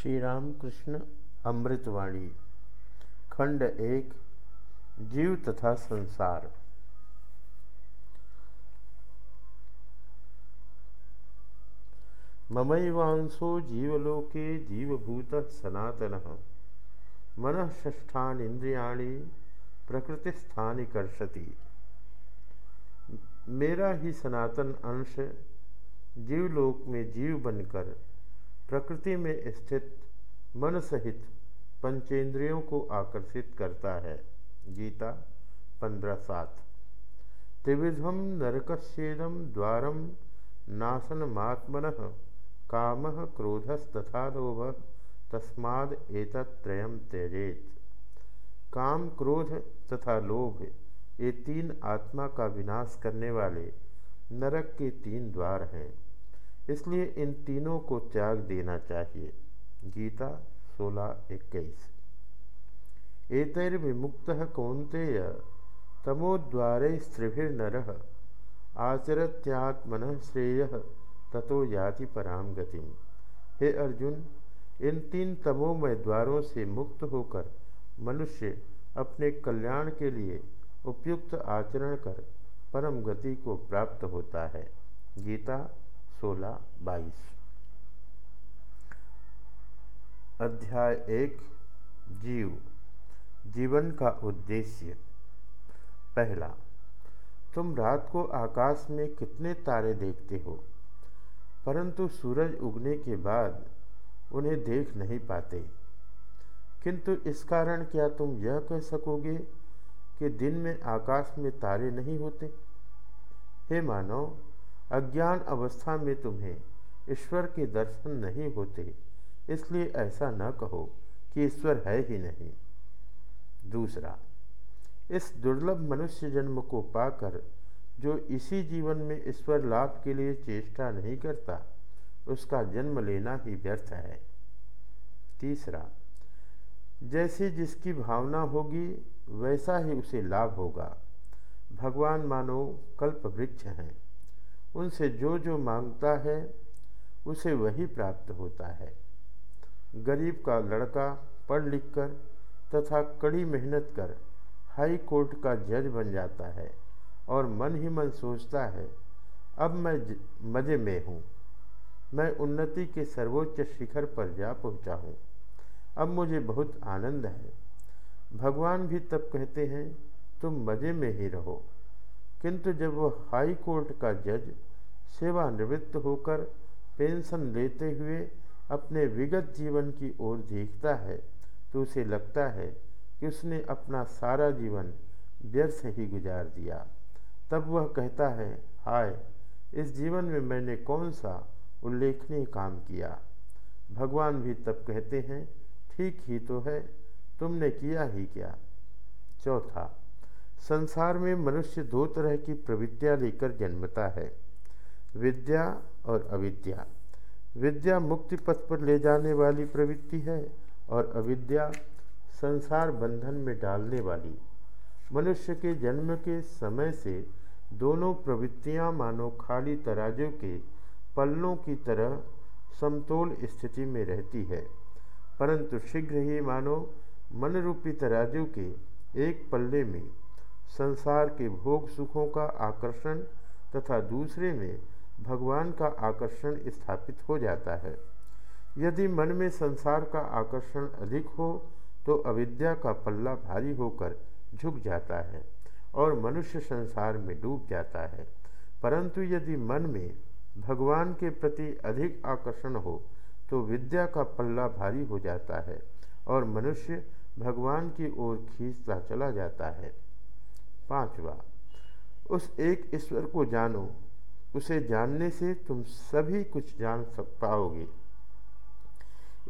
श्री रामकृष्ण अमृतवाणी, खंड एक, जीव तथा संसार। ममैवांशो जीवलोके जीवभूत सनातन, मन ष्ठानींद्रियाणी प्रकृतिस्थानी कर्षति। मेरा ही सनातन अंश जीवलोक में जीव बनकर प्रकृति में स्थित मन सहित पंचेंद्रियों को आकर्षित करता है। गीता पंद्रह सात। त्रिविधम नरकस्येदम द्वारम नाशनमात्मन काम क्रोधस्तथा लोभ तस्माद एतत्रयम त्यजेत। काम क्रोध तथा लोभ ये तीन आत्मा का विनाश करने वाले नरक के तीन द्वार हैं। इसलिए इन तीनों को त्याग देना चाहिए। गीता सोलह इक्कीस। एतर्विमुक्त कौंतेय तमोद्वारे स्त्रिभिर्नर, आचरत्यात्मन श्रेय, ततो याति पराम गतिम। हे अर्जुन, इन तीन तमोमय द्वारों से मुक्त होकर मनुष्य अपने कल्याण के लिए उपयुक्त आचरण कर परम गति को प्राप्त होता है। गीता सोलह, बाईस। अध्याय एक, जीव। जीवन का उद्देश्य। पहला, तुम रात को आकाश में कितने तारे देखते हो? परंतु सूरज उगने के बाद उन्हें देख नहीं पाते। किंतु इस कारण क्या तुम यह कह सकोगे कि दिन में आकाश में तारे नहीं होते? हे मानव अज्ञान अवस्था में तुम्हें ईश्वर के दर्शन नहीं होते, इसलिए ऐसा न कहो कि ईश्वर है ही नहीं। दूसरा, इस दुर्लभ मनुष्य जन्म को पाकर जो इसी जीवन में ईश्वर लाभ के लिए चेष्टा नहीं करता, उसका जन्म लेना ही व्यर्थ है। तीसरा, जैसी जिसकी भावना होगी, वैसा ही उसे लाभ होगा। भगवान मानो कल्प वृक्ष हैं। उनसे जो जो माँगता है, उसे वही प्राप्त होता है। गरीब का लड़का पढ़ लिख कर तथा कड़ी मेहनत कर हाई कोर्ट का जज बन जाता है और मन ही मन सोचता है, अब मैं मज़े में हूँ। मैं उन्नति के सर्वोच्च शिखर पर जा पहुँचा हूँ। अब मुझे बहुत आनंद है। भगवान भी तब कहते हैं, तुम मज़े में ही रहो। किंतु जब वह हाई कोर्ट का जज सेवानिवृत्त होकर पेंशन लेते हुए अपने विगत जीवन की ओर देखता है तो उसे लगता है कि उसने अपना सारा जीवन व्यर्थ ही गुजार दिया। तब वह कहता है, हाय, इस जीवन में मैंने कौन सा उल्लेखनीय काम किया? भगवान भी तब कहते हैं, ठीक ही तो है, तुमने किया ही क्या? चौथा संसार में मनुष्य दो तरह की प्रवृत्तियाँ लेकर जन्मता है, विद्या और अविद्या। विद्या मुक्ति पथ पर ले जाने वाली प्रवृत्ति है और अविद्या संसार बंधन में डालने वाली। मनुष्य के जन्म के समय से दोनों प्रवृत्तियाँ मानो खाली तराजू के पल्लों की तरह समतोल स्थिति में रहती है। परंतु शीघ्र ही मानो मन रूपी तराजू के एक पल्ले में संसार के भोग सुखों का आकर्षण तथा दूसरे में भगवान का आकर्षण स्थापित हो जाता है। यदि मन में संसार का आकर्षण अधिक हो तो अविद्या का पल्ला भारी होकर झुक जाता है और मनुष्य संसार में डूब जाता है। परंतु यदि मन में भगवान के प्रति अधिक आकर्षण हो तो विद्या का पल्ला भारी हो जाता है और मनुष्य भगवान की ओर खींचता चला जाता है। पांचवा उस एक ईश्वर को जानो, उसे जानने से तुम सभी कुछ जान सक पाओगे।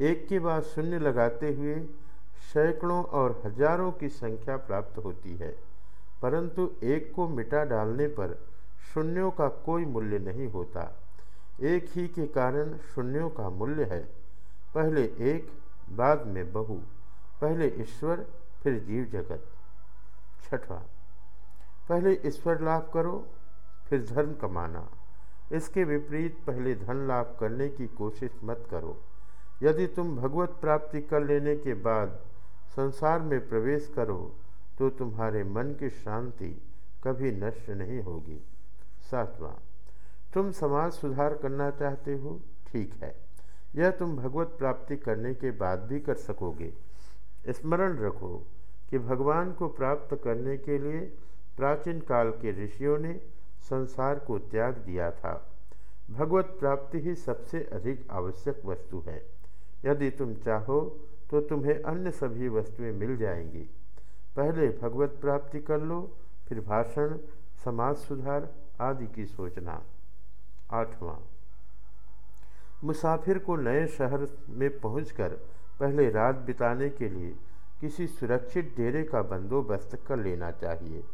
एक के बाद शून्य लगाते हुए सैकड़ों और हज़ारों की संख्या प्राप्त होती है, परंतु एक को मिटा डालने पर शून्यों का कोई मूल्य नहीं होता। एक ही के कारण शून्यों का मूल्य है। पहले एक, बाद में बहु। पहले ईश्वर, फिर जीव जगत। छठवा। पहले ईश्वर लाभ करो, फिर धर्म कमाना। इसके विपरीत पहले धन लाभ करने की कोशिश मत करो। यदि तुम भगवत प्राप्ति कर लेने के बाद संसार में प्रवेश करो तो तुम्हारे मन की शांति कभी नष्ट नहीं होगी। सातवां, तुम समाज सुधार करना चाहते हो? ठीक है। यह तुम भगवत प्राप्ति करने के बाद भी कर सकोगे। स्मरण रखो कि भगवान को प्राप्त करने के लिए प्राचीन काल के ऋषियों ने संसार को त्याग दिया था। भगवत प्राप्ति ही सबसे अधिक आवश्यक वस्तु है। यदि तुम चाहो तो तुम्हें अन्य सभी वस्तुएँ मिल जाएँगी। पहले भगवत प्राप्ति कर लो, फिर भाषण, समाज सुधार आदि की सोचना। आठवां। मुसाफिर को नए शहर में पहुंचकर पहले रात बिताने के लिए किसी सुरक्षित डेरे का बंदोबस्त कर लेना चाहिए।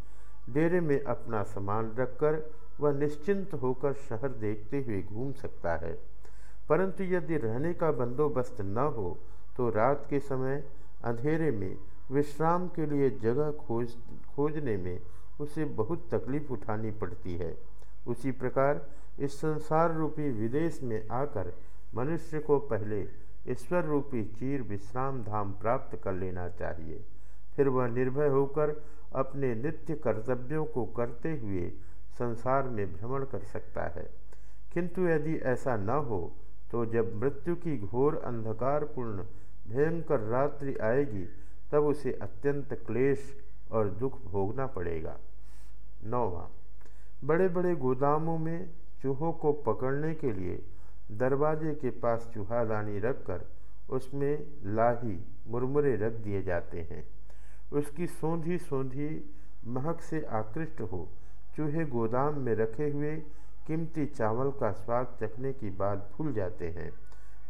डेरे में अपना सामान रखकर वह निश्चिंत होकर शहर देखते हुए घूम सकता है। परंतु यदि रहने का बंदोबस्त न हो तो रात के समय अंधेरे में विश्राम के लिए जगह खोज, खोजने में उसे बहुत तकलीफ़ उठानी पड़ती है। उसी प्रकार इस संसार रूपी विदेश में आकर मनुष्य को पहले ईश्वर रूपी चीर विश्राम धाम प्राप्त कर लेना चाहिए। फिर वह निर्भय होकर अपने नित्य कर्तव्यों को करते हुए संसार में भ्रमण कर सकता है। किंतु यदि ऐसा न हो तो जब मृत्यु की घोर अंधकारपूर्ण, भयंकर रात्रि आएगी, तब उसे अत्यंत क्लेश और दुख भोगना पड़ेगा। नौवा। बड़े बड़े गोदामों में चूहों को पकड़ने के लिए दरवाजे के पास चूहादानी रखकर उसमें लाही मुरमुरे रख दिए जाते हैं। उसकी सोंधी सोंधी महक से आकृष्ट हो। चूहे गोदाम में रखे हुए कीमती चावल का स्वाद चखने की बात भूल जाते हैं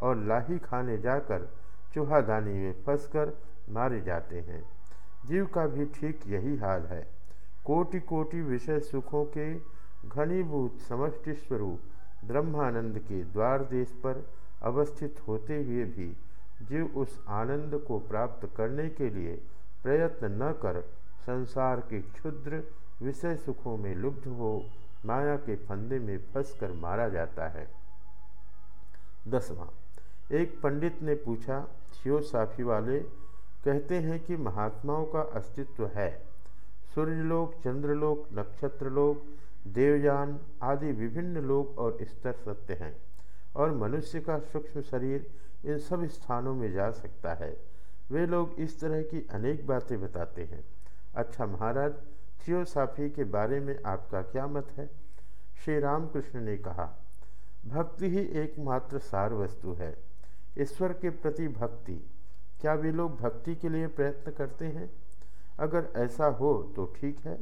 और लाही खाने जाकर चूहादानी में फंसकर मारे जाते हैं। जीव का भी ठीक यही हाल है। कोटि कोटि विषय सुखों के घनीभूत समष्टि स्वरूप ब्रह्मानंद के द्वार देश पर अवस्थित होते हुए भी जीव उस आनंद को प्राप्त करने के लिए प्रयत्न न कर संसार के क्षुद्र विषय सुखों में लुब्ध हो, माया के फंदे में फंसकर मारा जाता है। दसवां, एक पंडित ने पूछा साफी वाले, कहते हैं कि महात्माओं का अस्तित्व है। सूर्यलोक, चंद्रलोक, नक्षत्रलोक, देवयान आदि विभिन्न लोक और स्तर सत्य हैं और मनुष्य का सूक्ष्म शरीर इन सब स्थानों में जा सकता है। वे लोग इस तरह की अनेक बातें बताते हैं। अच्छा महाराज, थियोसाफी के बारे में आपका क्या मत है? श्री रामकृष्ण ने कहा, भक्ति ही एकमात्र सार वस्तु है। ईश्वर के प्रति भक्ति, क्या वे लोग भक्ति के लिए प्रयत्न करते हैं? अगर ऐसा हो तो ठीक है।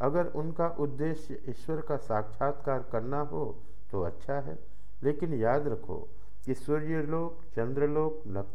अगर उनका उद्देश्य ईश्वर का साक्षात्कार करना हो तो अच्छा है। लेकिन याद रखो कि सूर्यलोक चंद्रलोक, नक्षत्र